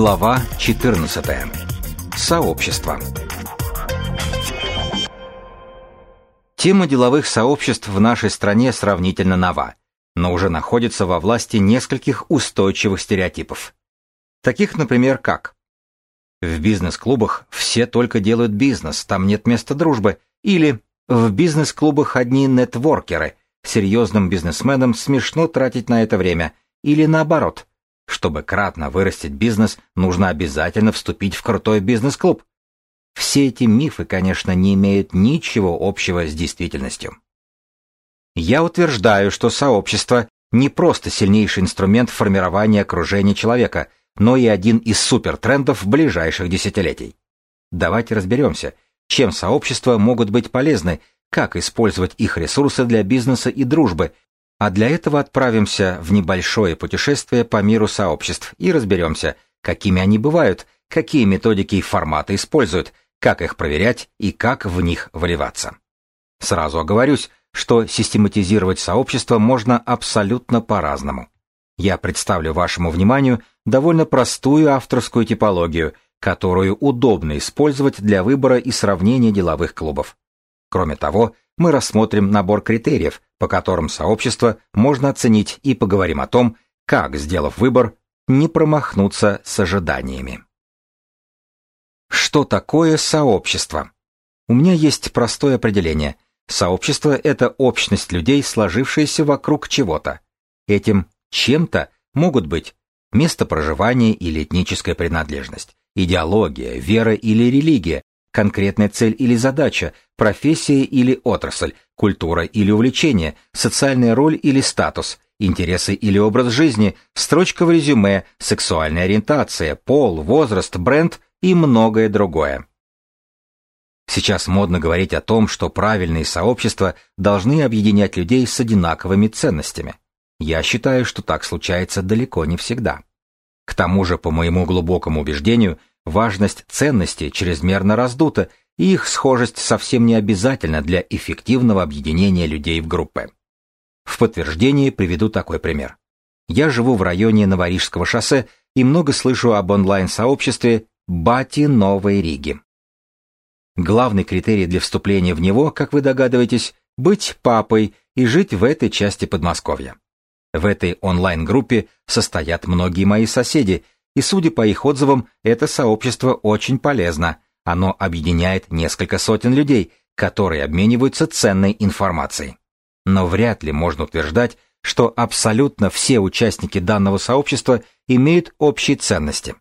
Глава 14. Сообщество. Тема деловых сообществ в нашей стране сравнительно нова, но уже находится во власти нескольких устойчивых стереотипов. Таких, например, как в бизнес-клубах все только делают бизнес, там нет места дружбы, или в бизнес-клубах одни нетворкеры, серьезным бизнесменам смешно тратить на это время, или наоборот, чтобы кратно вырастить бизнес, нужно обязательно вступить в крутой бизнес-клуб. Все эти мифы, конечно, не имеют ничего общего с действительностью. Я утверждаю, что сообщество не просто сильнейший инструмент формирования окружения человека, но и один из супертрендов ближайших десятилетий. Давайте разберемся, чем сообщества могут быть полезны, как использовать их ресурсы для бизнеса и дружбы, а для этого отправимся в небольшое путешествие по миру сообществ и разберемся, какими они бывают, какие методики и форматы используют, как их проверять и как в них вливаться. Сразу оговорюсь, что систематизировать сообщество можно абсолютно по-разному. Я представлю вашему вниманию довольно простую авторскую типологию, которую удобно использовать для выбора и сравнения деловых клубов. Кроме того, мы рассмотрим набор критериев, по которым сообщество можно оценить и поговорим о том, как, сделав выбор, не промахнуться с ожиданиями. Что такое сообщество? У меня есть простое определение. Сообщество – это общность людей, сложившаяся вокруг чего-то. Этим чем-то могут быть место проживания или этническая принадлежность, идеология, вера или религия, конкретная цель или задача, профессия или отрасль, культура или увлечение, социальная роль или статус, интересы или образ жизни, строчка в резюме, сексуальная ориентация, пол, возраст, бренд и многое другое. Сейчас модно говорить о том, что правильные сообщества должны объединять людей с одинаковыми ценностями. Я считаю, что так случается далеко не всегда. К тому же, по моему глубокому убеждению, важность ценностей чрезмерно раздута, и их схожесть совсем не обязательна для эффективного объединения людей в группы. В подтверждение приведу такой пример. Я живу в районе Новорижского шоссе и много слышу об онлайн-сообществе Бати Новой Риги. Главный критерий для вступления в него, как вы догадываетесь, быть папой и жить в этой части Подмосковья. В этой онлайн-группе состоят многие мои соседи, и, судя по их отзывам, это сообщество очень полезно. Оно объединяет несколько сотен людей, которые обмениваются ценной информацией. Но вряд ли можно утверждать, что абсолютно все участники данного сообщества имеют общие ценности.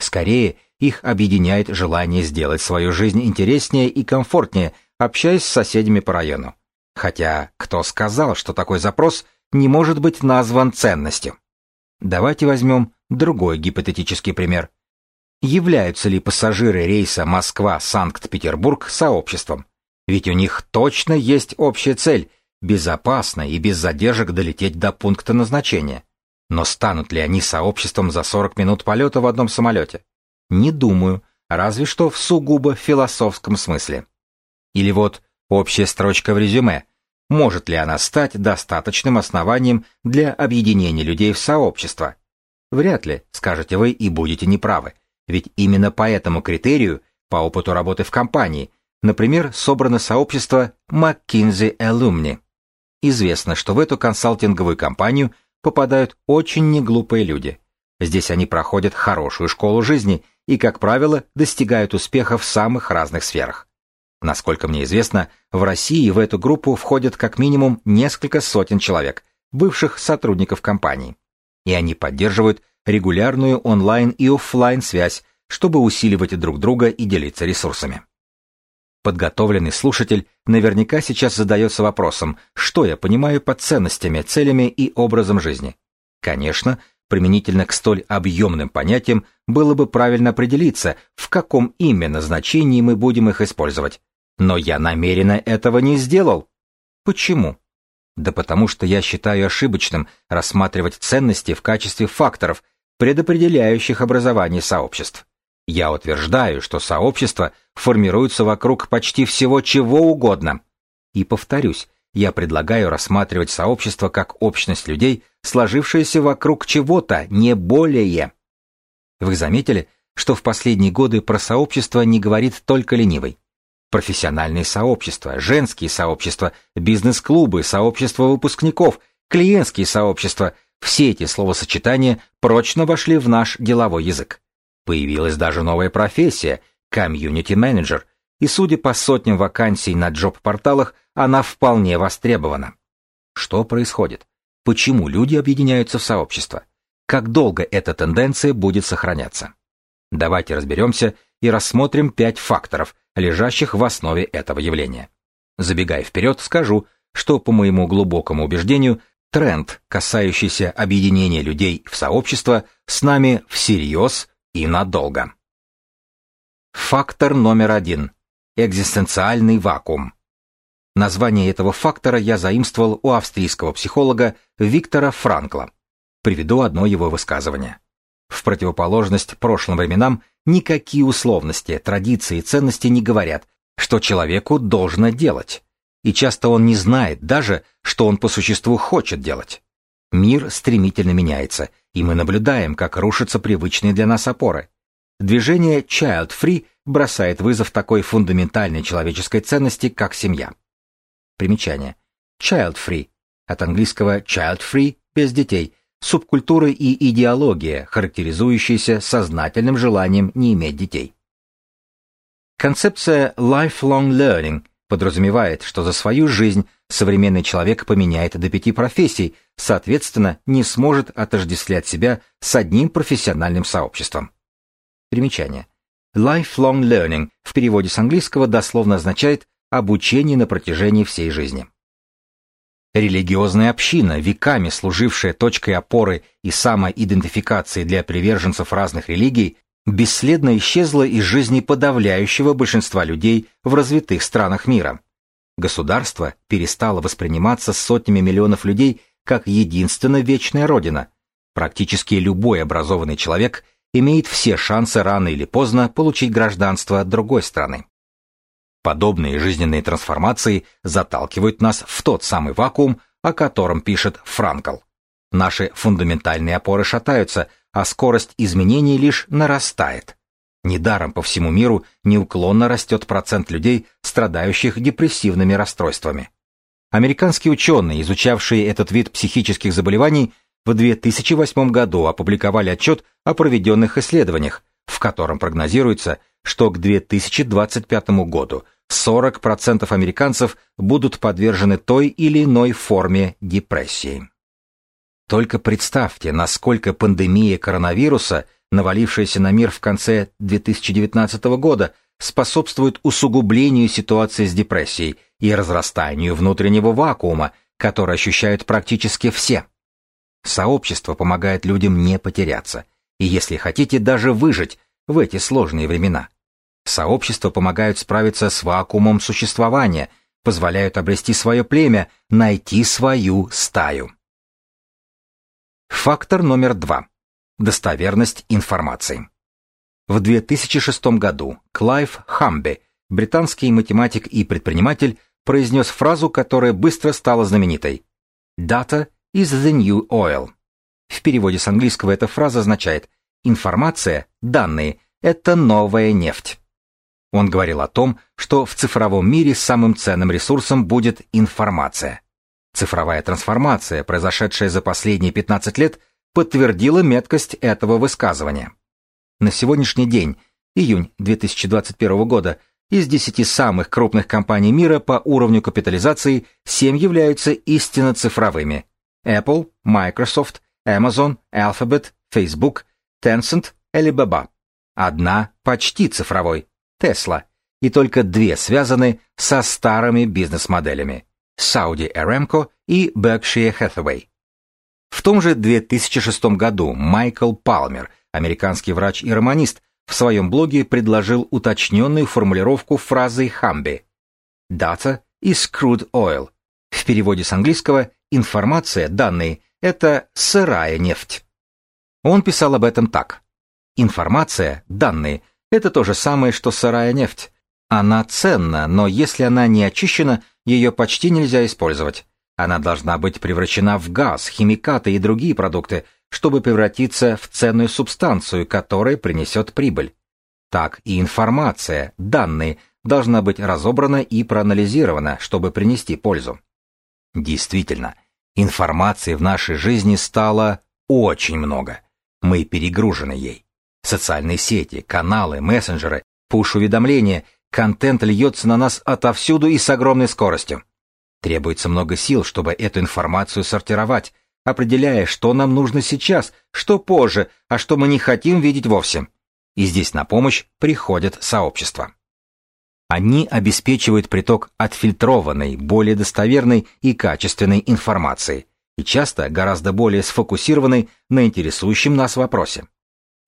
Скорее, их объединяет желание сделать свою жизнь интереснее и комфортнее, общаясь с соседями по району. Хотя, кто сказал, что такой запрос – не может быть назван ценностью. Давайте возьмем другой гипотетический пример. Являются ли пассажиры рейса Москва-Санкт-Петербург сообществом? Ведь у них точно есть общая цель – безопасно и без задержек долететь до пункта назначения. Но станут ли они сообществом за 40 минут полета в одном самолете? Не думаю, разве что в сугубо философском смысле. Или вот общая строчка в резюме – может ли она стать достаточным основанием для объединения людей в сообщество? Вряд ли, скажете вы, и будете неправы. Ведь именно по этому критерию, по опыту работы в компании, например, собрано сообщество McKinsey Alumni. Известно, что в эту консалтинговую компанию попадают очень неглупые люди. Здесь они проходят хорошую школу жизни и, как правило, достигают успеха в самых разных сферах. Насколько мне известно, в России в эту группу входят как минимум несколько сотен человек, бывших сотрудников компании. И они поддерживают регулярную онлайн и офлайн связь, чтобы усиливать друг друга и делиться ресурсами. Подготовленный слушатель наверняка сейчас задается вопросом, что я понимаю под ценностями, целями и образом жизни. Конечно, применительно к столь объемным понятиям было бы правильно определиться, в каком именно значении мы будем их использовать. Но я намеренно этого не сделал. Почему? Да потому что я считаю ошибочным рассматривать ценности в качестве факторов, предопределяющих образование сообществ. Я утверждаю, что сообщества формируются вокруг почти всего чего угодно. И повторюсь, я предлагаю рассматривать сообщество как общность людей, сложившаяся вокруг чего-то, не более. Вы заметили, что в последние годы про сообщество не говорит только ленивый? Профессиональные сообщества, женские сообщества, бизнес-клубы, сообщества выпускников, клиентские сообщества – все эти словосочетания прочно вошли в наш деловой язык. Появилась даже новая профессия – комьюнити-менеджер, и судя по сотням вакансий на джоб-порталах, она вполне востребована. Что происходит? Почему люди объединяются в сообщества? Как долго эта тенденция будет сохраняться? Давайте разберемся и рассмотрим пять факторов, лежащих в основе этого явления. Забегая вперед, скажу, что, по моему глубокому убеждению, тренд, касающийся объединения людей в сообщество, с нами всерьез и надолго. Фактор номер один. Экзистенциальный вакуум. Название этого фактора я заимствовал у австрийского психолога Виктора Франкла. Приведу одно его высказывание. В противоположность прошлым временам никакие условности, традиции и ценности не говорят, что человеку должно делать. И часто он не знает даже, что он по существу хочет делать. Мир стремительно меняется, и мы наблюдаем, как рушатся привычные для нас опоры. Движение Child Free бросает вызов такой фундаментальной человеческой ценности, как семья. Примечание. Child Free. От английского child free – без детей. Субкультуры и идеология, характеризующиеся сознательным желанием не иметь детей. Концепция lifelong learning подразумевает, что за свою жизнь современный человек поменяет до пяти профессий, соответственно, не сможет отождествлять себя с одним профессиональным сообществом. Примечание. Lifelong learning в переводе с английского дословно означает обучение на протяжении всей жизни. Религиозная община, веками служившая точкой опоры и самоидентификации для приверженцев разных религий, бесследно исчезла из жизни подавляющего большинства людей в развитых странах мира. Государство перестало восприниматься сотнями миллионов людей как единственно вечная родина. Практически любой образованный человек имеет все шансы рано или поздно получить гражданство другой страны. Подобные жизненные трансформации заталкивают нас в тот самый вакуум, о котором пишет Франкл. Наши фундаментальные опоры шатаются, а скорость изменений лишь нарастает. Недаром по всему миру неуклонно растет процент людей, страдающих депрессивными расстройствами. Американские ученые, изучавшие этот вид психических заболеваний, в 2008 году опубликовали отчет о проведенных исследованиях, в котором прогнозируется, что к 2025 году 40% американцев будут подвержены той или иной форме депрессии. Только представьте, насколько пандемия коронавируса, навалившаяся на мир в конце 2019 года, способствует усугублению ситуации с депрессией и разрастанию внутреннего вакуума, который ощущают практически все. Сообщество помогает людям не потеряться, и если хотите даже выжить в эти сложные времена. Сообщества помогают справиться с вакуумом существования, позволяют обрести свое племя, найти свою стаю. Фактор номер два. Достоверность информации. В 2006 году Клайв Хамби, британский математик и предприниматель, произнес фразу, которая быстро стала знаменитой. «Data is the new oil». В переводе с английского эта фраза означает «информация, данные – это новая нефть». Он говорил о том, что в цифровом мире самым ценным ресурсом будет информация. Цифровая трансформация, произошедшая за последние 15 лет, подтвердила меткость этого высказывания. На сегодняшний день, июнь 2021 года, из 10 самых крупных компаний мира по уровню капитализации 7 являются истинно цифровыми. Apple, Microsoft, Amazon, Alphabet, Facebook, Tencent, Alibaba. Одна почти цифровой – Tesla, и только две связаны со старыми бизнес-моделями – Saudi Aramco и Berkshire Hathaway. В том же 2006 году Майкл Палмер, американский врач и романист, в своем блоге предложил уточненную формулировку фразы Хамби «Data is crude oil». В переводе с английского «информация, данные – это сырая нефть». Он писал об этом так. Информация, данные – это то же самое, что сырая нефть. Она ценна, но если она не очищена, ее почти нельзя использовать. Она должна быть превращена в газ, химикаты и другие продукты, чтобы превратиться в ценную субстанцию, которая принесет прибыль. Так и информация, данные, должна быть разобрана и проанализирована, чтобы принести пользу. Действительно, информации в нашей жизни стало очень много. Мы перегружены ей. Социальные сети, каналы, мессенджеры, пуш-уведомления, контент льется на нас отовсюду и с огромной скоростью. Требуется много сил, чтобы эту информацию сортировать, определяя, что нам нужно сейчас, что позже, а что мы не хотим видеть вовсе. И здесь на помощь приходят сообщества. Они обеспечивают приток отфильтрованной, более достоверной и качественной информации, и часто гораздо более сфокусированной на интересующем нас вопросе.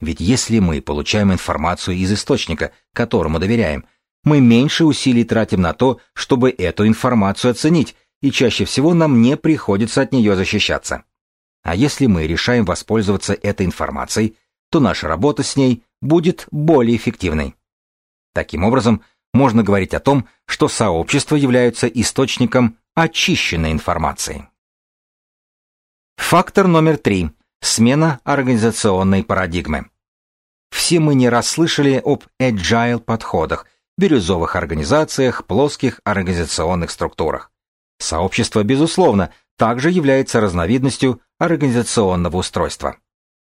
Ведь если мы получаем информацию из источника, которому доверяем, мы меньше усилий тратим на то, чтобы эту информацию оценить, и чаще всего нам не приходится от нее защищаться. А если мы решаем воспользоваться этой информацией, то наша работа с ней будет более эффективной. Таким образом, можно говорить о том, что сообщества являются источником очищенной информации. Фактор номер три. Смена организационной парадигмы. Все мы не раз слышали об agile подходах, бирюзовых организациях, плоских организационных структурах. Сообщество, безусловно, также является разновидностью организационного устройства.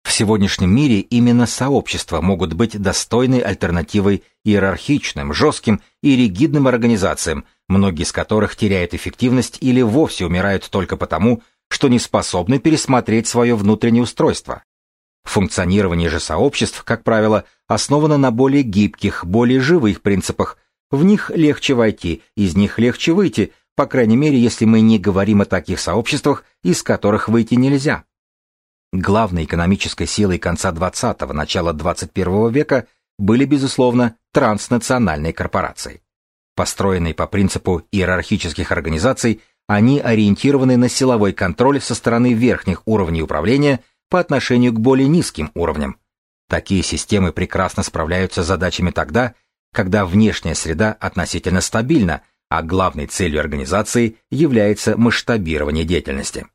В сегодняшнем мире именно сообщества могут быть достойной альтернативой иерархичным, жестким и ригидным организациям, многие из которых теряют эффективность или вовсе умирают только потому, что не способны пересмотреть свое внутреннее устройство. Функционирование же сообществ, как правило, основано на более гибких, более живых принципах. В них легче войти, из них легче выйти, по крайней мере, если мы не говорим о таких сообществах, из которых выйти нельзя. Главной экономической силой конца 20-го, начала 21 века были, безусловно, транснациональные корпорации. Построенные по принципу иерархических организаций, они ориентированы на силовой контроль со стороны верхних уровней управления по отношению к более низким уровням. Такие системы прекрасно справляются с задачами тогда, когда внешняя среда относительно стабильна, а главной целью организации является масштабирование деятельности.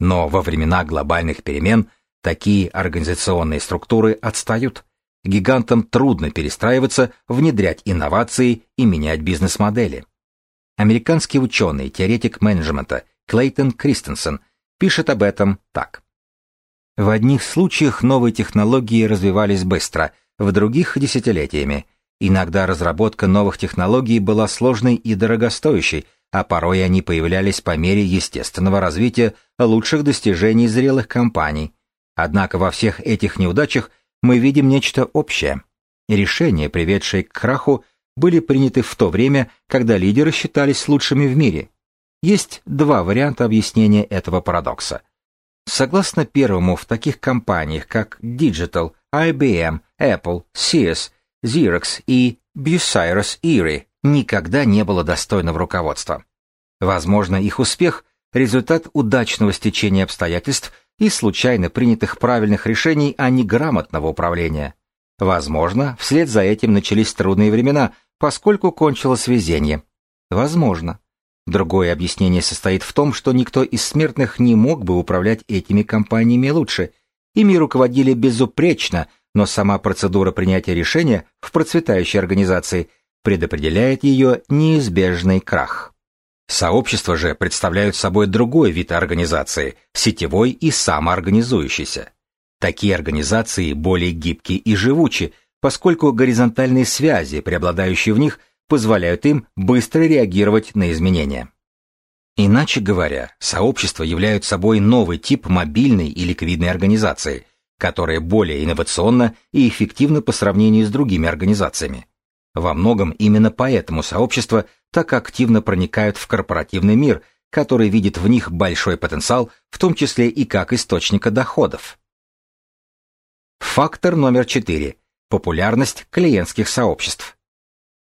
Но во времена глобальных перемен такие организационные структуры отстают. Гигантам трудно перестраиваться, внедрять инновации и менять бизнес-модели. Американский ученый, теоретик менеджмента Клейтон Кристенсен пишет об этом так. В одних случаях новые технологии развивались быстро, в других – десятилетиями. Иногда разработка новых технологий была сложной и дорогостоящей, а порой они появлялись по мере естественного развития лучших достижений зрелых компаний. Однако во всех этих неудачах мы видим нечто общее. Решения, приведшие к краху, были приняты в то время, когда лидеры считались лучшими в мире. Есть два варианта объяснения этого парадокса. Согласно первому, в таких компаниях, как Digital, IBM, Apple, Sears, Xerox и Bucyrus Erie, никогда не было достойного руководства. Возможно, их успех – результат удачного стечения обстоятельств и случайно принятых правильных решений, а не грамотного управления. Возможно, вслед за этим начались трудные времена, поскольку кончилось везение. Возможно. Другое объяснение состоит в том, что никто из смертных не мог бы управлять этими компаниями лучше. Ими руководили безупречно, но сама процедура принятия решения в процветающей организации – предопределяет ее неизбежный крах. Сообщества же представляют собой другой вид организации, сетевой и самоорганизующийся. Такие организации более гибкие и живучи, поскольку горизонтальные связи, преобладающие в них, позволяют им быстро реагировать на изменения. Иначе говоря, сообщества являются собой новый тип мобильной и ликвидной организации, которая более инновационна и эффективна по сравнению с другими организациями. Во многом именно поэтому сообщества так активно проникают в корпоративный мир, который видит в них большой потенциал, в том числе и как источника доходов. Фактор номер четыре. Популярность клиентских сообществ.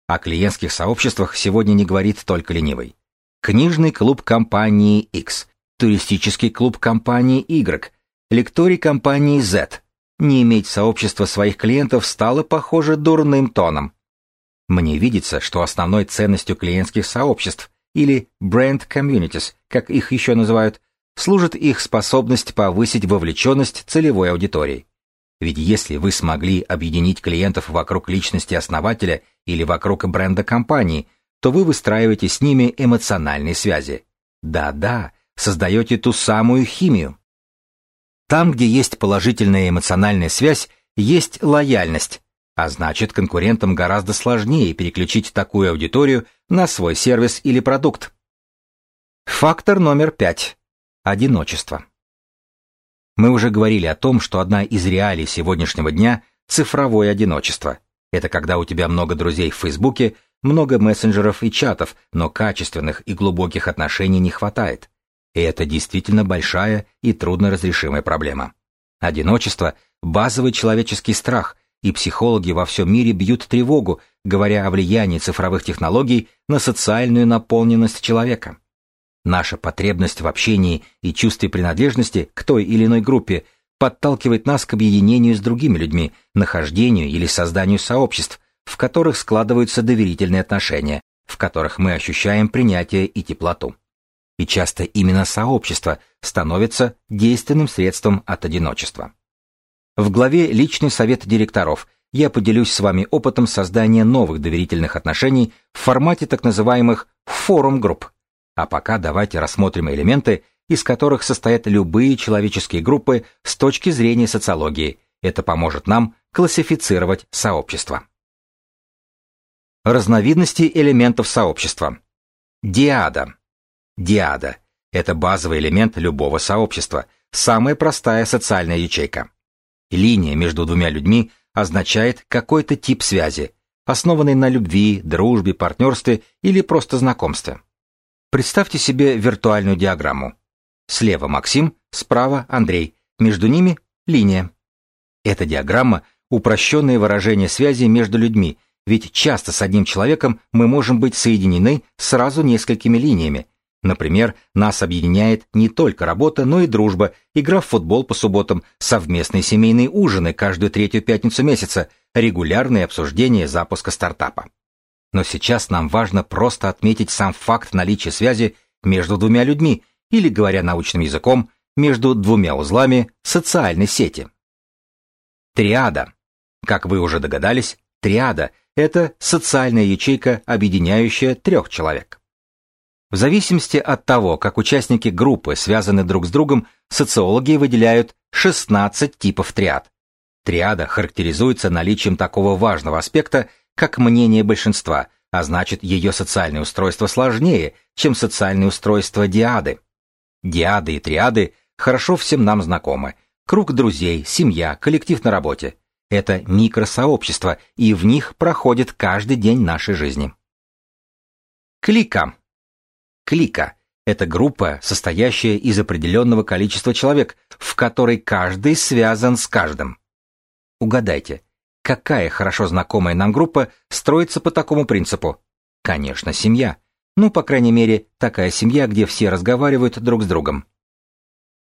О клиентских сообществах сегодня не говорит только ленивый. Книжный клуб компании X, туристический клуб компании Y, лекторий компании Z. Не иметь сообщества своих клиентов стало, похоже, дурным тоном. Мне видится, что основной ценностью клиентских сообществ или brand communities, как их еще называют, служит их способность повысить вовлеченность целевой аудитории. Ведь если вы смогли объединить клиентов вокруг личности основателя или вокруг бренда компании, то вы выстраиваете с ними эмоциональные связи. Да-да, создаете ту самую химию. Там, где есть положительная эмоциональная связь, есть лояльность, а значит конкурентам гораздо сложнее переключить такую аудиторию на свой сервис или продукт. Фактор номер пять. Одиночество. Мы уже говорили о том, что одна из реалий сегодняшнего дня – цифровое одиночество. Это когда у тебя много друзей в Фейсбуке, много мессенджеров и чатов, но качественных и глубоких отношений не хватает. И это действительно большая и трудноразрешимая проблема. Одиночество – базовый человеческий страх, и психологи во всем мире бьют тревогу, говоря о влиянии цифровых технологий на социальную наполненность человека. Наша потребность в общении и чувстве принадлежности к той или иной группе подталкивает нас к объединению с другими людьми, нахождению или созданию сообществ, в которых складываются доверительные отношения, в которых мы ощущаем принятие и теплоту. И часто именно сообщество становится действенным средством от одиночества. В главе «Личный совет директоров» я поделюсь с вами опытом создания новых доверительных отношений в формате так называемых форум-групп. А пока давайте рассмотрим элементы, из которых состоят любые человеческие группы с точки зрения социологии. Это поможет нам классифицировать сообщество. Разновидности элементов сообщества. Диада. Диада – это базовый элемент любого сообщества, самая простая социальная ячейка. Линия между двумя людьми означает какой-то тип связи, основанный на любви, дружбе, партнерстве или просто знакомстве. Представьте себе виртуальную диаграмму. Слева Максим, справа Андрей, между ними линия. Эта диаграмма – упрощенное выражение связи между людьми, ведь часто с одним человеком мы можем быть соединены сразу несколькими линиями, Например, нас объединяет не только работа, но и дружба, игра в футбол по субботам, совместные семейные ужины каждую третью пятницу месяца, регулярные обсуждения запуска стартапа. Но сейчас нам важно просто отметить сам факт наличия связи между двумя людьми, или, говоря научным языком, между двумя узлами социальной сети. Триада. Как вы уже догадались, триада – это социальная ячейка, объединяющая трех человек. В зависимости от того, как участники группы связаны друг с другом, социологи выделяют 16 типов триад. Триада характеризуется наличием такого важного аспекта, как мнение большинства, а значит ее социальное устройство сложнее, чем социальное устройство диады. Диады и триады хорошо всем нам знакомы. Круг друзей, семья, коллектив на работе. Это микросообщества, и в них проходит каждый день нашей жизни. Клика Клика – это группа, состоящая из определенного количества человек, в которой каждый связан с каждым. Угадайте, какая хорошо знакомая нам группа строится по такому принципу? Конечно, семья. Ну, по крайней мере, такая семья, где все разговаривают друг с другом.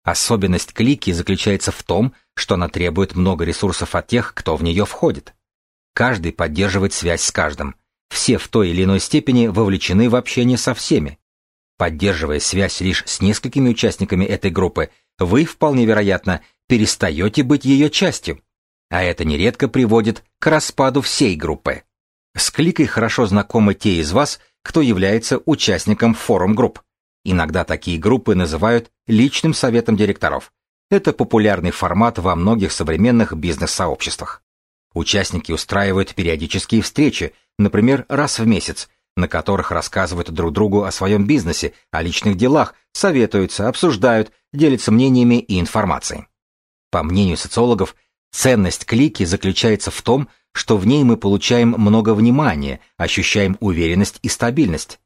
Особенность клики заключается в том, что она требует много ресурсов от тех, кто в нее входит. Каждый поддерживает связь с каждым. Все в той или иной степени вовлечены в общение со всеми. Поддерживая связь лишь с несколькими участниками этой группы, вы, вполне вероятно, перестаете быть ее частью. А это нередко приводит к распаду всей группы. С кликой хорошо знакомы те из вас, кто является участником форум-групп. Иногда такие группы называют личным советом директоров. Это популярный формат во многих современных бизнес-сообществах. Участники устраивают периодические встречи, например, раз в месяц, на которых рассказывают друг другу о своем бизнесе, о личных делах, советуются, обсуждают, делятся мнениями и информацией. По мнению социологов, ценность клики заключается в том, что в ней мы получаем много внимания, ощущаем уверенность и стабильность.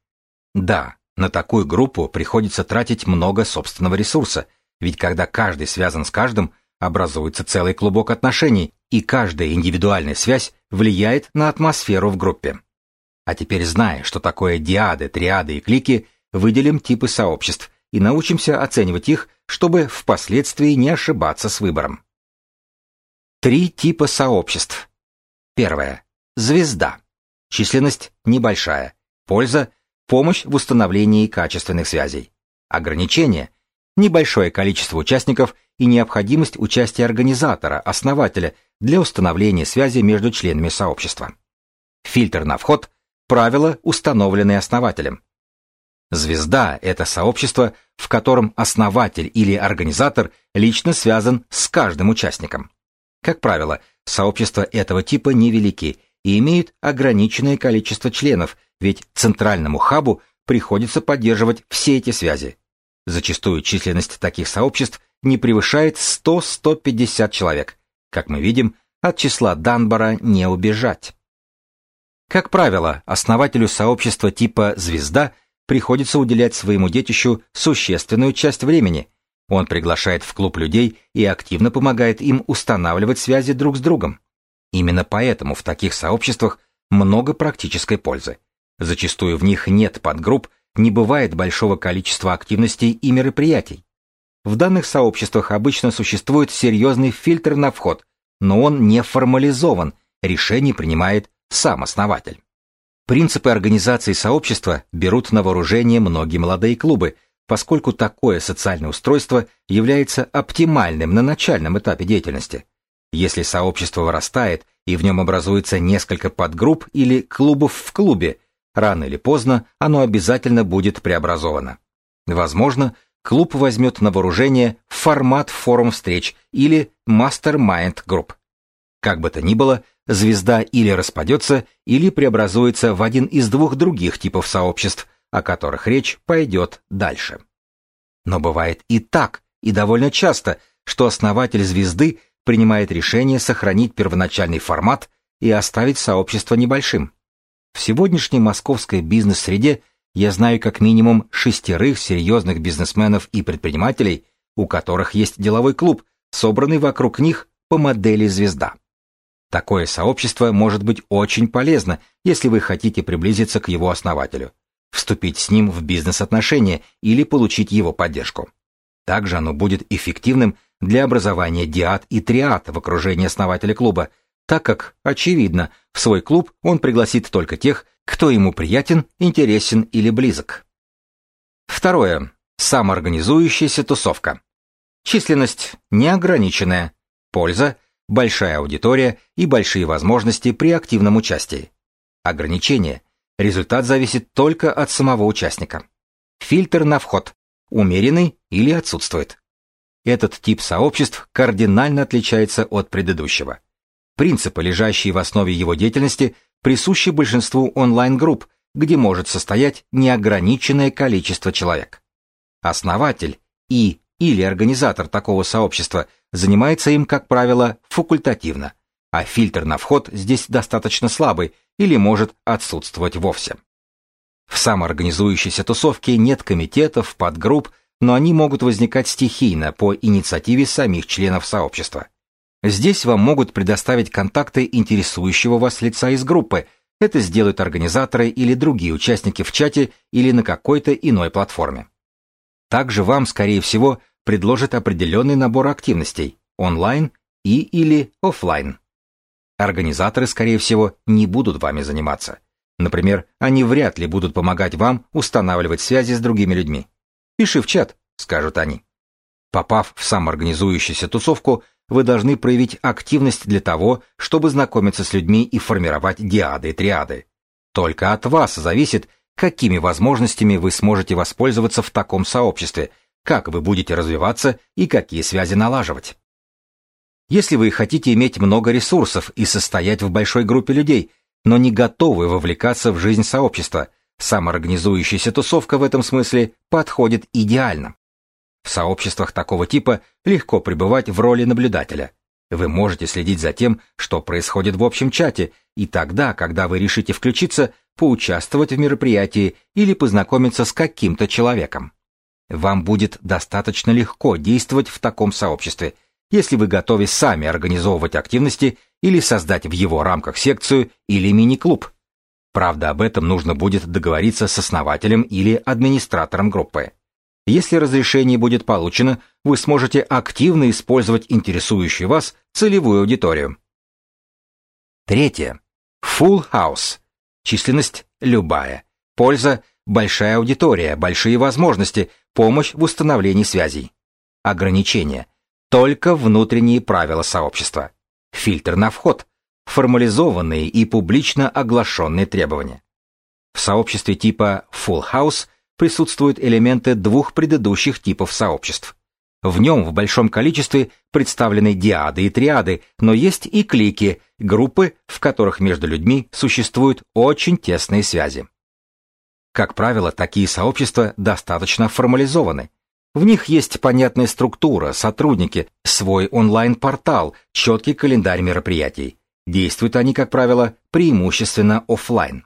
Да, на такую группу приходится тратить много собственного ресурса, ведь когда каждый связан с каждым, образуется целый клубок отношений, и каждая индивидуальная связь влияет на атмосферу в группе. А теперь, зная, что такое диады, триады и клики, выделим типы сообществ и научимся оценивать их, чтобы впоследствии не ошибаться с выбором. Три типа сообществ. Первое. Звезда. Численность небольшая. Польза – помощь в установлении качественных связей. Ограничение небольшое количество участников и необходимость участия организатора, основателя для установления связи между членами сообщества. Фильтр на вход – правила, установленные основателем. Звезда – это сообщество, в котором основатель или организатор лично связан с каждым участником. Как правило, сообщества этого типа невелики и имеют ограниченное количество членов, ведь центральному хабу приходится поддерживать все эти связи. Зачастую численность таких сообществ не превышает 100-150 человек. Как мы видим, от числа Данбара не убежать. Как правило, основателю сообщества типа «звезда» приходится уделять своему детищу существенную часть времени. Он приглашает в клуб людей и активно помогает им устанавливать связи друг с другом. Именно поэтому в таких сообществах много практической пользы. Зачастую в них нет подгрупп, не бывает большого количества активностей и мероприятий. В данных сообществах обычно существует серьезный фильтр на вход, но он не формализован, решение принимает сам основатель. Принципы организации сообщества берут на вооружение многие молодые клубы, поскольку такое социальное устройство является оптимальным на начальном этапе деятельности. Если сообщество вырастает и в нем образуется несколько подгрупп или клубов в клубе, рано или поздно оно обязательно будет преобразовано. Возможно, клуб возьмет на вооружение формат форум встреч или mastermind групп. Как бы то ни было, звезда или распадется, или преобразуется в один из двух других типов сообществ, о которых речь пойдет дальше. Но бывает и так, и довольно часто, что основатель звезды принимает решение сохранить первоначальный формат и оставить сообщество небольшим. В сегодняшней московской бизнес-среде я знаю как минимум шестерых серьезных бизнесменов и предпринимателей, у которых есть деловой клуб, собранный вокруг них по модели «Звезда». Такое сообщество может быть очень полезно, если вы хотите приблизиться к его основателю, вступить с ним в бизнес-отношения или получить его поддержку. Также оно будет эффективным для образования диад и триад в окружении основателя клуба, так как, очевидно, в свой клуб он пригласит только тех, кто ему приятен, интересен или близок. Второе. Самоорганизующаяся тусовка. Численность неограниченная. Польза – большая аудитория и большие возможности при активном участии. Ограничение. Результат зависит только от самого участника. Фильтр на вход. Умеренный или отсутствует. Этот тип сообществ кардинально отличается от предыдущего. Принципы, лежащие в основе его деятельности, присущи большинству онлайн-групп, где может состоять неограниченное количество человек. Основатель и или организатор такого сообщества занимается им, как правило, факультативно, а фильтр на вход здесь достаточно слабый или может отсутствовать вовсе. В самоорганизующейся тусовке нет комитетов, подгрупп, но они могут возникать стихийно по инициативе самих членов сообщества. Здесь вам могут предоставить контакты интересующего вас лица из группы. Это сделают организаторы или другие участники в чате или на какой-то иной платформе. Также вам, скорее всего, предложат определенный набор активностей – онлайн и или офлайн. Организаторы, скорее всего, не будут вами заниматься. Например, они вряд ли будут помогать вам устанавливать связи с другими людьми. «Пиши в чат», — скажут они. Попав в самоорганизующуюся тусовку, вы должны проявить активность для того, чтобы знакомиться с людьми и формировать диады и триады. Только от вас зависит, какими возможностями вы сможете воспользоваться в таком сообществе, как вы будете развиваться и какие связи налаживать. Если вы хотите иметь много ресурсов и состоять в большой группе людей, но не готовы вовлекаться в жизнь сообщества, самоорганизующаяся тусовка в этом смысле подходит идеально. В сообществах такого типа легко пребывать в роли наблюдателя. Вы можете следить за тем, что происходит в общем чате, и тогда, когда вы решите включиться, поучаствовать в мероприятии или познакомиться с каким-то человеком. Вам будет достаточно легко действовать в таком сообществе, если вы готовы сами организовывать активности или создать в его рамках секцию или мини-клуб. Правда, об этом нужно будет договориться с основателем или администратором группы. Если разрешение будет получено, вы сможете активно использовать интересующую вас целевую аудиторию. Третье. Full House. Численность любая. Польза – большая аудитория, большие возможности, помощь в установлении связей. Ограничения – только внутренние правила сообщества. Фильтр на вход – формализованные и публично оглашенные требования. В сообществе типа Full House присутствуют элементы двух предыдущих типов сообществ. В нем в большом количестве представлены диады и триады, но есть и клики, группы, в которых между людьми существуют очень тесные связи. Как правило, такие сообщества достаточно формализованы. В них есть понятная структура, сотрудники, свой онлайн-портал, четкий календарь мероприятий. Действуют они, как правило, преимущественно офлайн.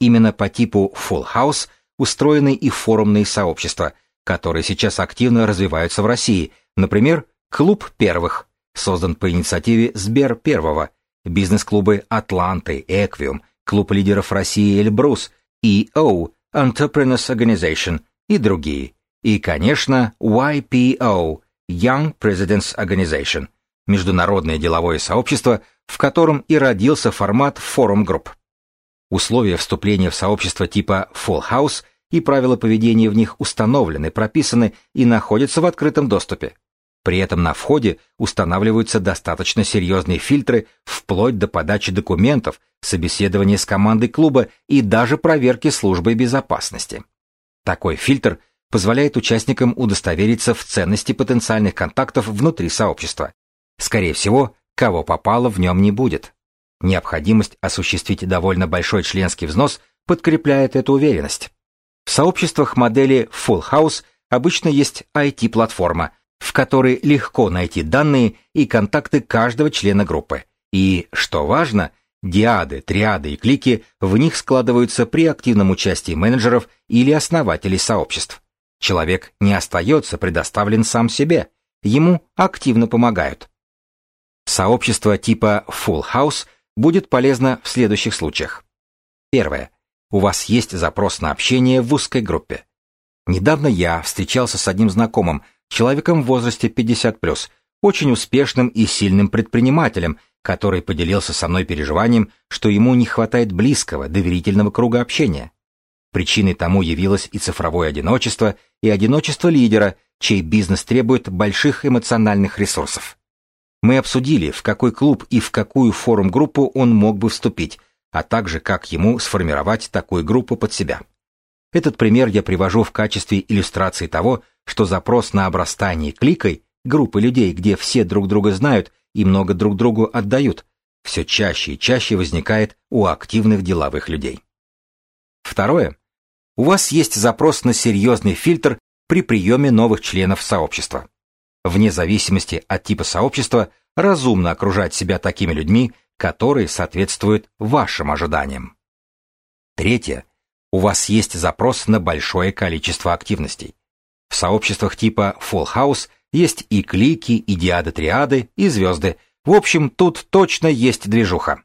Именно по типу Full House устроены и форумные сообщества, которые сейчас активно развиваются в России, например, Клуб первых, создан по инициативе Сбер первого, бизнес-клубы Атланты, Эквиум, Клуб лидеров России Эльбрус, EO, Entrepreneurs Organization и другие. И, конечно, YPO, Young Presidents Organization, международное деловое сообщество, в котором и родился формат форум-групп. Условия вступления в сообщество типа Full House и правила поведения в них установлены, прописаны и находятся в открытом доступе. При этом на входе устанавливаются достаточно серьезные фильтры вплоть до подачи документов, собеседования с командой клуба и даже проверки службой безопасности. Такой фильтр позволяет участникам удостовериться в ценности потенциальных контактов внутри сообщества. Скорее всего, кого попало в нем не будет. Необходимость осуществить довольно большой членский взнос подкрепляет эту уверенность. В сообществах модели Full House обычно есть IT-платформа, в которой легко найти данные и контакты каждого члена группы. И, что важно, диады, триады и клики в них складываются при активном участии менеджеров или основателей сообществ. Человек не остается предоставлен сам себе, ему активно помогают. Сообщество типа Full House будет полезно в следующих случаях. Первое. У вас есть запрос на общение в узкой группе. Недавно я встречался с одним знакомым, человеком в возрасте 50+, очень успешным и сильным предпринимателем, который поделился со мной переживанием, что ему не хватает близкого, доверительного круга общения. Причиной тому явилось и цифровое одиночество, и одиночество лидера, чей бизнес требует больших эмоциональных ресурсов. Мы обсудили, в какой клуб и в какую форум-группу он мог бы вступить, а также как ему сформировать такую группу под себя. Этот пример я привожу в качестве иллюстрации того, что запрос на обрастание кликой, группы людей, где все друг друга знают и много друг другу отдают, все чаще и чаще возникает у активных деловых людей. Второе. У вас есть запрос на серьезный фильтр при приеме новых членов сообщества. Вне зависимости от типа сообщества, разумно окружать себя такими людьми, которые соответствуют вашим ожиданиям. Третье. У вас есть запрос на большое количество активностей. В сообществах типа Full House есть и клики, и диады-триады, и звезды. В общем, тут точно есть движуха.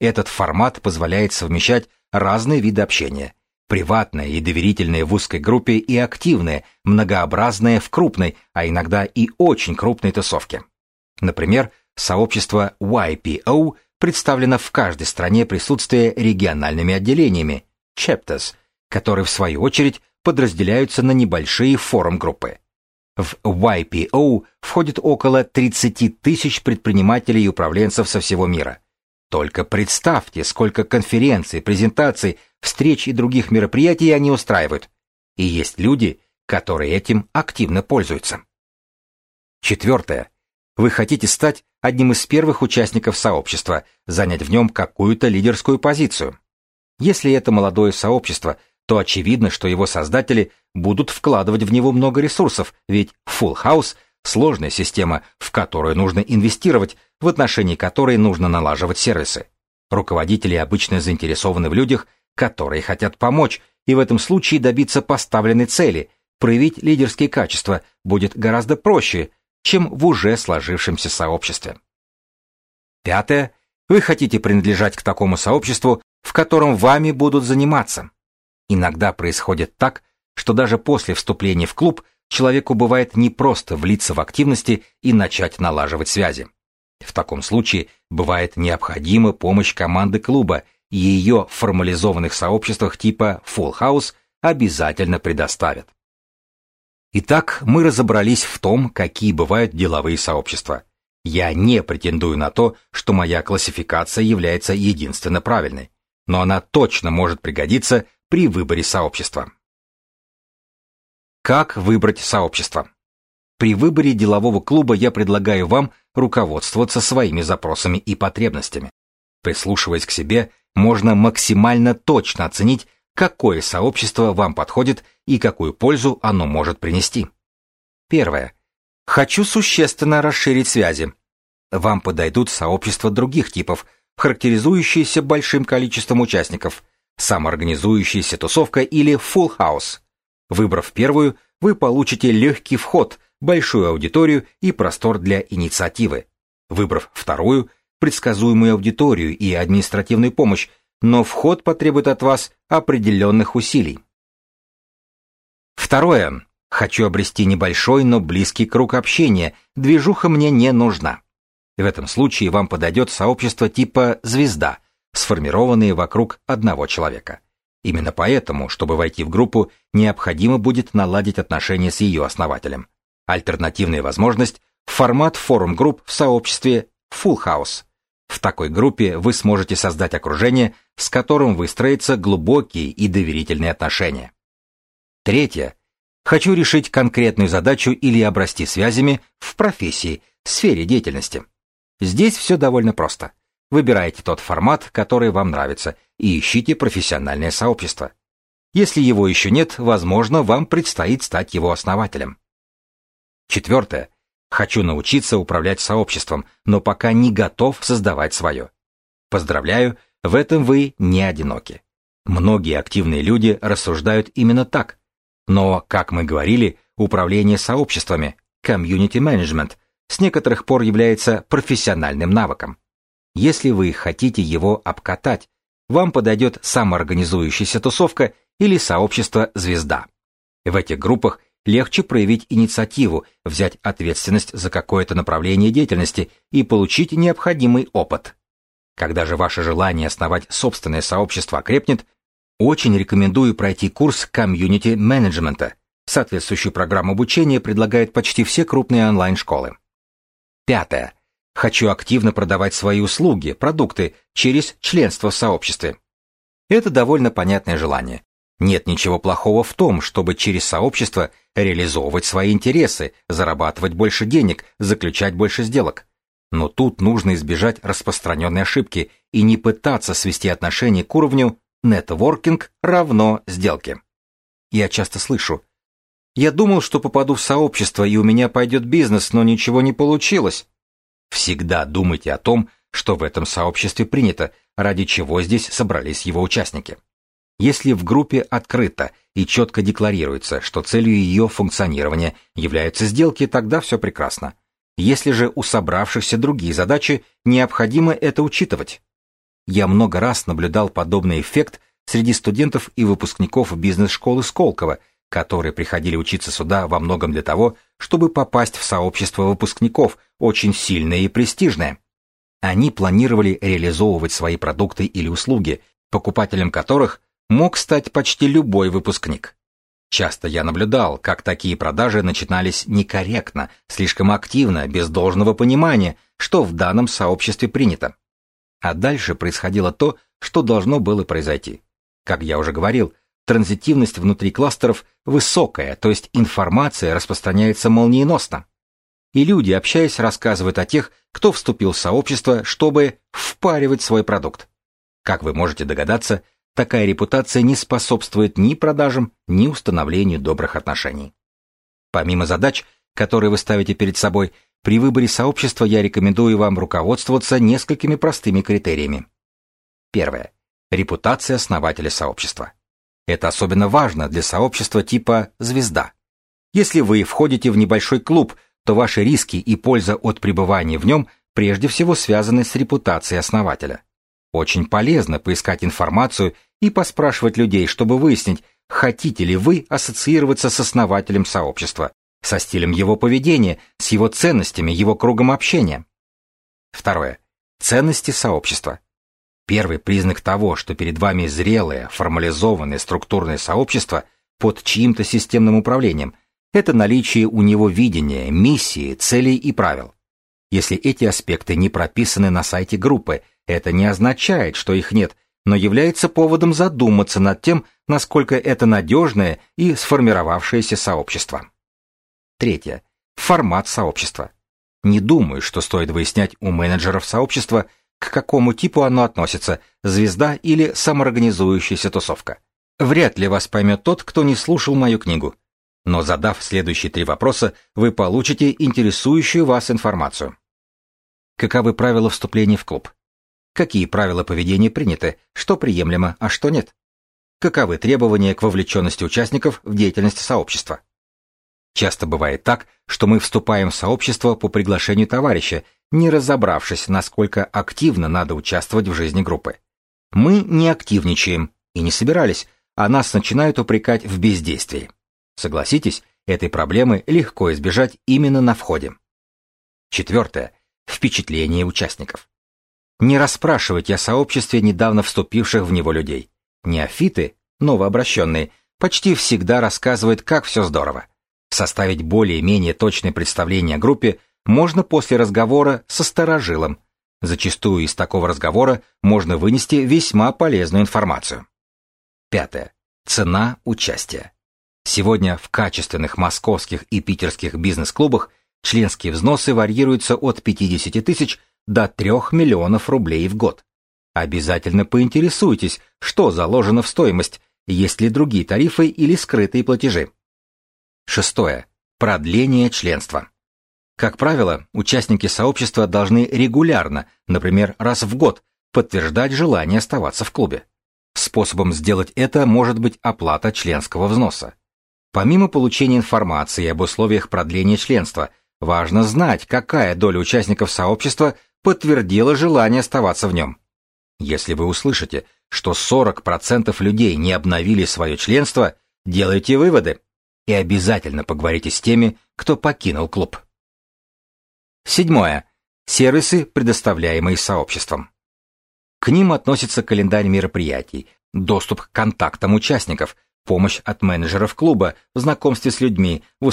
Этот формат позволяет совмещать разные виды общения. Приватное и доверительное в узкой группе и активное, многообразное в крупной, а иногда и очень крупной тусовке. Например, сообщество YPO представлено в каждой стране присутствие региональными отделениями, chapters, которые в свою очередь подразделяются на небольшие форум-группы. В YPO входит около 30 тысяч предпринимателей и управленцев со всего мира. Только представьте, сколько конференций, презентаций, встреч и других мероприятий они устраивают. И есть люди, которые этим активно пользуются. Четвертое. Вы хотите стать одним из первых участников сообщества, занять в нем какую-то лидерскую позицию. Если это молодое сообщество, то очевидно, что его создатели будут вкладывать в него много ресурсов, ведь Full House – сложная система, в которую нужно инвестировать, в отношении которой нужно налаживать сервисы. Руководители обычно заинтересованы в людях, которые хотят помочь, и в этом случае добиться поставленной цели, проявить лидерские качества будет гораздо проще, чем в уже сложившемся сообществе. Пятое. Вы хотите принадлежать к такому сообществу, в котором вами будут заниматься. Иногда происходит так, что даже после вступления в клуб человеку бывает не просто влиться в активности и начать налаживать связи. В таком случае бывает необходима помощь команды клуба, ее в формализованных сообществах типа Full House обязательно предоставят. Итак, мы разобрались в том, какие бывают деловые сообщества. Я не претендую на то, что моя классификация является единственно правильной, но она точно может пригодиться при выборе сообщества. Как выбрать сообщество? При выборе делового клуба я предлагаю вам руководствоваться своими запросами и потребностями. Прислушиваясь к себе, можно максимально точно оценить, какое сообщество вам подходит и какую пользу оно может принести. Первое. Хочу существенно расширить связи. Вам подойдут сообщества других типов, характеризующиеся большим количеством участников, самоорганизующаяся тусовка или full house. Выбрав первую, вы получите легкий вход, большую аудиторию и простор для инициативы. Выбрав вторую, предсказуемую аудиторию и административную помощь, но вход потребует от вас определенных усилий. Второе. Хочу обрести небольшой, но близкий круг общения. Движуха мне не нужна. В этом случае вам подойдет сообщество типа «Звезда», сформированные вокруг одного человека. Именно поэтому, чтобы войти в группу, необходимо будет наладить отношения с ее основателем. Альтернативная возможность – формат форум-групп в сообществе Full House. В такой группе вы сможете создать окружение, с которым выстроятся глубокие и доверительные отношения. Третье. Хочу решить конкретную задачу или обрасти связями в профессии, сфере деятельности. Здесь все довольно просто. Выбирайте тот формат, который вам нравится, и ищите профессиональное сообщество. Если его еще нет, возможно, вам предстоит стать его основателем. Четвертое. Хочу научиться управлять сообществом, но пока не готов создавать свое. Поздравляю, в этом вы не одиноки. Многие активные люди рассуждают именно так. Но, как мы говорили, управление сообществами, community management, с некоторых пор является профессиональным навыком. Если вы хотите его обкатать, вам подойдет самоорганизующаяся тусовка или сообщество «Звезда». В этих группах легче проявить инициативу, взять ответственность за какое-то направление деятельности и получить необходимый опыт. Когда же ваше желание основать собственное сообщество окрепнет, очень рекомендую пройти курс комьюнити-менеджмента. Соответствующую программу обучения предлагают почти все крупные онлайн-школы. Пятое. Хочу активно продавать свои услуги, продукты через членство в сообществе. Это довольно понятное желание. Нет ничего плохого в том, чтобы через сообщество реализовывать свои интересы, зарабатывать больше денег, заключать больше сделок. Но тут нужно избежать распространенной ошибки и не пытаться свести отношения к уровню «нетворкинг равно сделке». Я часто слышу «Я думал, что попаду в сообщество и у меня пойдет бизнес, но ничего не получилось». Всегда думайте о том, что в этом сообществе принято, ради чего здесь собрались его участники. Если в группе открыто и четко декларируется, что целью ее функционирования являются сделки, тогда все прекрасно. Если же у собравшихся другие задачи, необходимо это учитывать. Я много раз наблюдал подобный эффект среди студентов и выпускников бизнес-школы Сколково, которые приходили учиться сюда во многом для того, чтобы попасть в сообщество выпускников, очень сильное и престижное. Они планировали реализовывать свои продукты или услуги, покупателем которых мог стать почти любой выпускник. Часто я наблюдал, как такие продажи начинались некорректно, слишком активно, без должного понимания, что в данном сообществе принято. А дальше происходило то, что должно было произойти. Как я уже говорил, транзитивность внутри кластеров высокая, то есть информация распространяется молниеносно. И люди, общаясь, рассказывают о тех, кто вступил в сообщество, чтобы впаривать свой продукт. Как вы можете догадаться, такая репутация не способствует ни продажам, ни установлению добрых отношений. Помимо задач, которые вы ставите перед собой, при выборе сообщества я рекомендую вам руководствоваться несколькими простыми критериями. Первое. Репутация основателя сообщества. Это особенно важно для сообщества типа «звезда». Если вы входите в небольшой клуб, то ваши риски и польза от пребывания в нем прежде всего связаны с репутацией основателя. Очень полезно поискать информацию и поспрашивать людей, чтобы выяснить, хотите ли вы ассоциироваться с основателем сообщества, со стилем его поведения, с его ценностями, его кругом общения. Второе. Ценности сообщества. Первый признак того, что перед вами зрелое, формализованное структурное сообщество под чьим-то системным управлением, это наличие у него видения, миссии, целей и правил. Если эти аспекты не прописаны на сайте группы, это не означает, что их нет, но является поводом задуматься над тем, насколько это надежное и сформировавшееся сообщество. Третье. Формат сообщества. Не думаю, что стоит выяснять у менеджеров сообщества, к какому типу оно относится, звезда или самоорганизующаяся тусовка. Вряд ли вас поймет тот, кто не слушал мою книгу. Но задав следующие три вопроса, вы получите интересующую вас информацию. Каковы правила вступления в клуб? Какие правила поведения приняты, что приемлемо, а что нет? Каковы требования к вовлеченности участников в деятельность сообщества? Часто бывает так, что мы вступаем в сообщество по приглашению товарища, не разобравшись, насколько активно надо участвовать в жизни группы. Мы не активничаем и не собирались, а нас начинают упрекать в бездействии. Согласитесь, этой проблемы легко избежать именно на входе. Четвертое. Впечатление участников. Не расспрашивайте о сообществе недавно вступивших в него людей. Неофиты, новообращенные, почти всегда рассказывают, как все здорово. Составить более-менее точное представление о группе можно после разговора со старожилом. Зачастую из такого разговора можно вынести весьма полезную информацию. Пятое. Цена участия. Сегодня в качественных московских и питерских бизнес-клубах членские взносы варьируются от 50 тысяч до 3 миллионов рублей в год. Обязательно поинтересуйтесь, что заложено в стоимость, есть ли другие тарифы или скрытые платежи. Шестое. Продление членства. Как правило, участники сообщества должны регулярно, например, раз в год, подтверждать желание оставаться в клубе. Способом сделать это может быть оплата членского взноса. Помимо получения информации об условиях продления членства, важно знать, какая доля участников сообщества подтвердила желание оставаться в нем. Если вы услышите, что 40% людей не обновили свое членство, делайте выводы и обязательно поговорите с теми, кто покинул клуб. Седьмое. Сервисы, предоставляемые сообществом. К ним относится календарь мероприятий, доступ к контактам участников, помощь от менеджеров клуба в знакомстве с людьми, в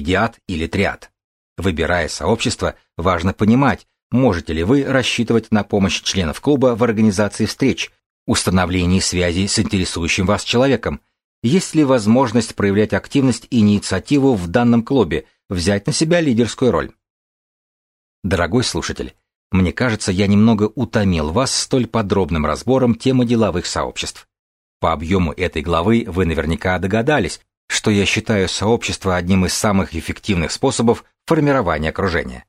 диад или триад. Выбирая сообщество, важно понимать, можете ли вы рассчитывать на помощь членов клуба в организации встреч, установлении связи с интересующим вас человеком, есть ли возможность проявлять активность и инициативу в данном клубе, взять на себя лидерскую роль? Дорогой слушатель, мне кажется, я немного утомил вас столь подробным разбором темы деловых сообществ. По объему этой главы вы наверняка догадались, что я считаю сообщество одним из самых эффективных способов формирования окружения.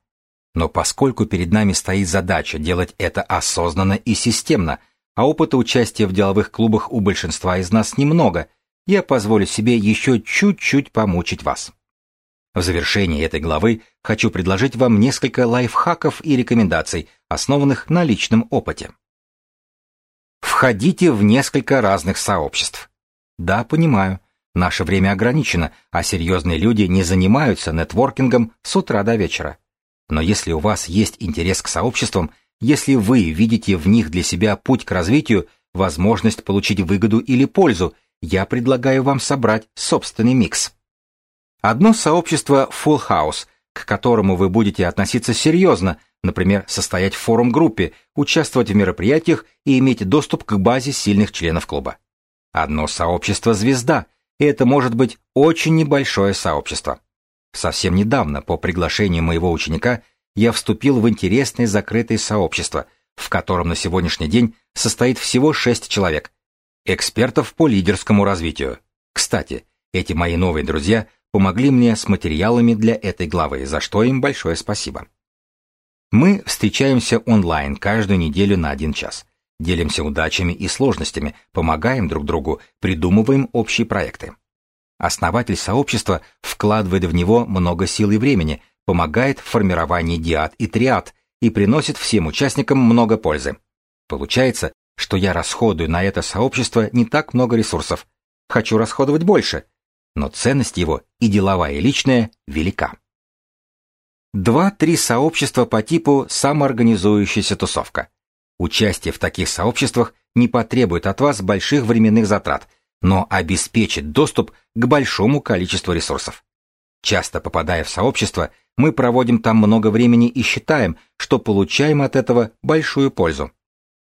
Но поскольку перед нами стоит задача делать это осознанно и системно, а опыта участия в деловых клубах у большинства из нас немного – я позволю себе еще чуть-чуть помучить вас. В завершении этой главы хочу предложить вам несколько лайфхаков и рекомендаций, основанных на личном опыте. Входите в несколько разных сообществ. Да, понимаю, наше время ограничено, а серьезные люди не занимаются нетворкингом с утра до вечера. Но если у вас есть интерес к сообществам, если вы видите в них для себя путь к развитию, возможность получить выгоду или пользу, я предлагаю вам собрать собственный микс. Одно сообщество Full House, к которому вы будете относиться серьезно, например, состоять в форум-группе, участвовать в мероприятиях и иметь доступ к базе сильных членов клуба. Одно сообщество «Звезда», и это может быть очень небольшое сообщество. Совсем недавно, по приглашению моего ученика, я вступил в интересное закрытое сообщество, в котором на сегодняшний день состоит всего шесть человек, экспертов по лидерскому развитию. Кстати, эти мои новые друзья помогли мне с материалами для этой главы, за что им большое спасибо. Мы встречаемся онлайн каждую неделю на один час. Делимся удачами и сложностями, помогаем друг другу, придумываем общие проекты. Основатель сообщества вкладывает в него много сил и времени, помогает в формировании диад и триад и приносит всем участникам много пользы. Получается, что я расходую на это сообщество не так много ресурсов. Хочу расходовать больше, но ценность его и деловая, и личная велика. Два-три сообщества по типу самоорганизующаяся тусовка. Участие в таких сообществах не потребует от вас больших временных затрат, но обеспечит доступ к большому количеству ресурсов. Часто попадая в сообщество, мы проводим там много времени и считаем, что получаем от этого большую пользу.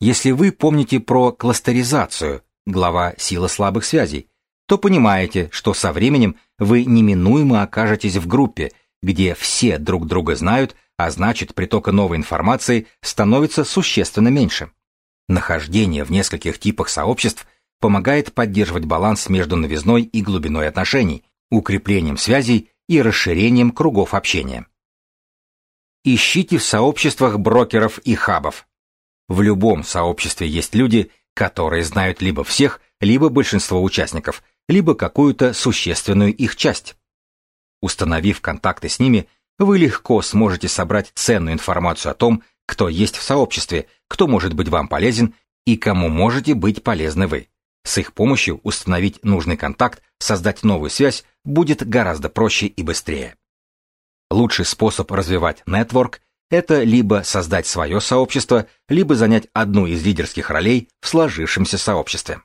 Если вы помните про кластеризацию, глава «Сила слабых связей», то понимаете, что со временем вы неминуемо окажетесь в группе, где все друг друга знают, а значит притока новой информации становится существенно меньше. Нахождение в нескольких типах сообществ помогает поддерживать баланс между новизной и глубиной отношений, укреплением связей и расширением кругов общения. Ищите в сообществах брокеров и хабов. В любом сообществе есть люди, которые знают либо всех, либо большинство участников, либо какую-то существенную их часть. Установив контакты с ними, вы легко сможете собрать ценную информацию о том, кто есть в сообществе, кто может быть вам полезен и кому можете быть полезны вы. С их помощью установить нужный контакт, создать новую связь будет гораздо проще и быстрее. Лучший способ развивать нетворк – это либо создать свое сообщество, либо занять одну из лидерских ролей в сложившемся сообществе.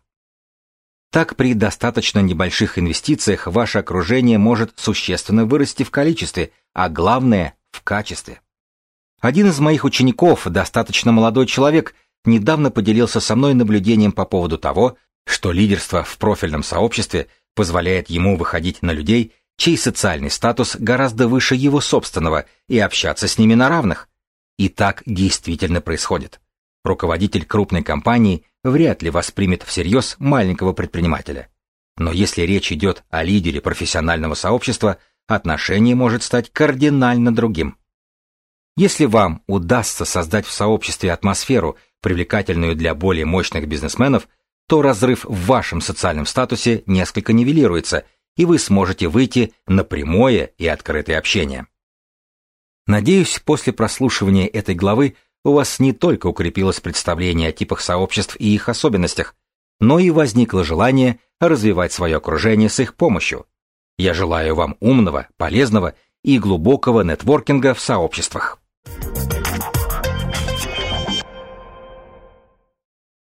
Так при достаточно небольших инвестициях ваше окружение может существенно вырасти в количестве, а главное – в качестве. Один из моих учеников, достаточно молодой человек, недавно поделился со мной наблюдением по поводу того, что лидерство в профильном сообществе позволяет ему выходить на людей, чей социальный статус гораздо выше его собственного, и общаться с ними на равных. И так действительно происходит. Руководитель крупной компании вряд ли воспримет всерьез маленького предпринимателя. Но если речь идет о лидере профессионального сообщества, отношение может стать кардинально другим. Если вам удастся создать в сообществе атмосферу, привлекательную для более мощных бизнесменов, то разрыв в вашем социальном статусе несколько нивелируется, и вы сможете выйти на прямое и открытое общение. Надеюсь, после прослушивания этой главы у вас не только укрепилось представление о типах сообществ и их особенностях, но и возникло желание развивать свое окружение с их помощью. Я желаю вам умного, полезного и глубокого нетворкинга в сообществах.